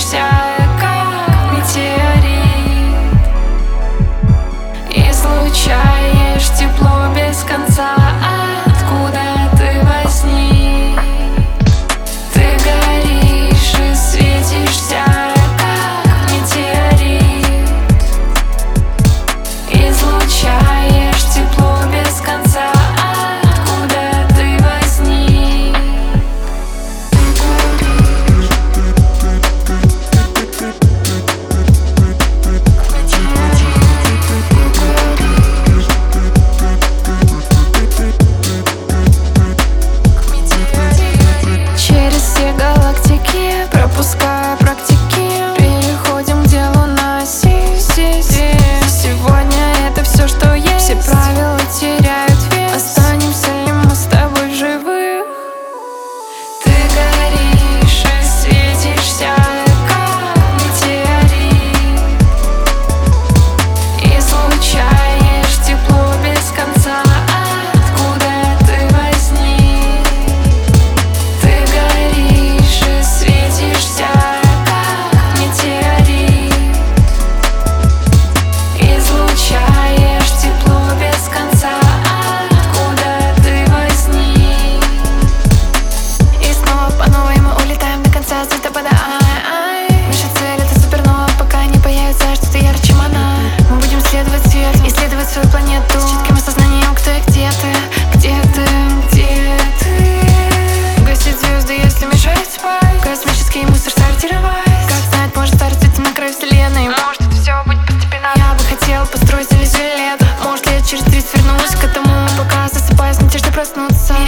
светишься, галактики, I'm sorry.